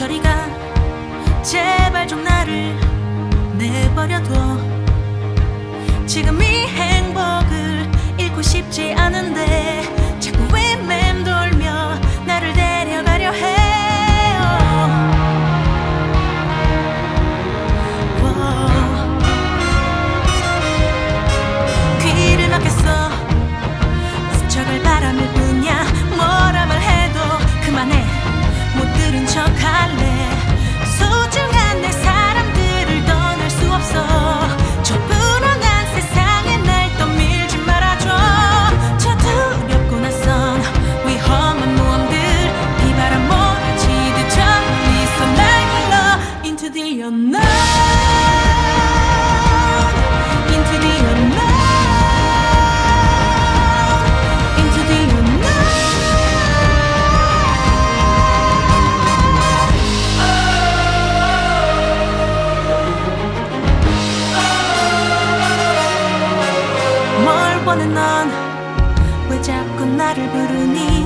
저리가. 제발 좀 나를 내버려둬 지금 이 행복 번은 넌 왜 자꾸 나를 부르니?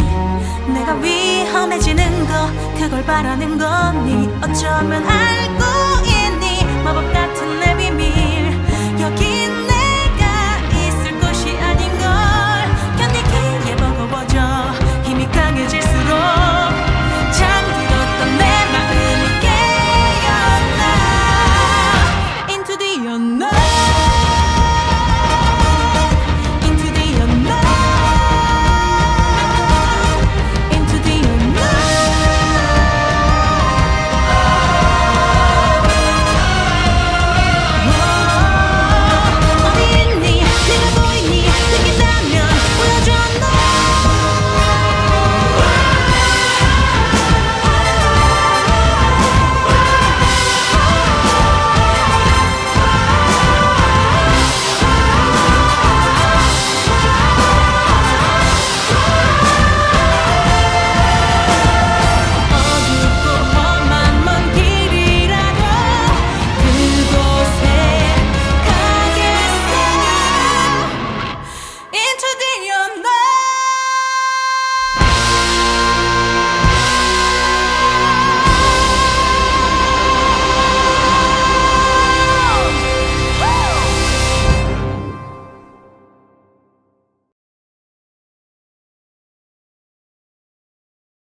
내가 위험해지는 거 그걸 바라는 거니 네. 어쩌면 알고 있니? 마법 같은 내 비밀.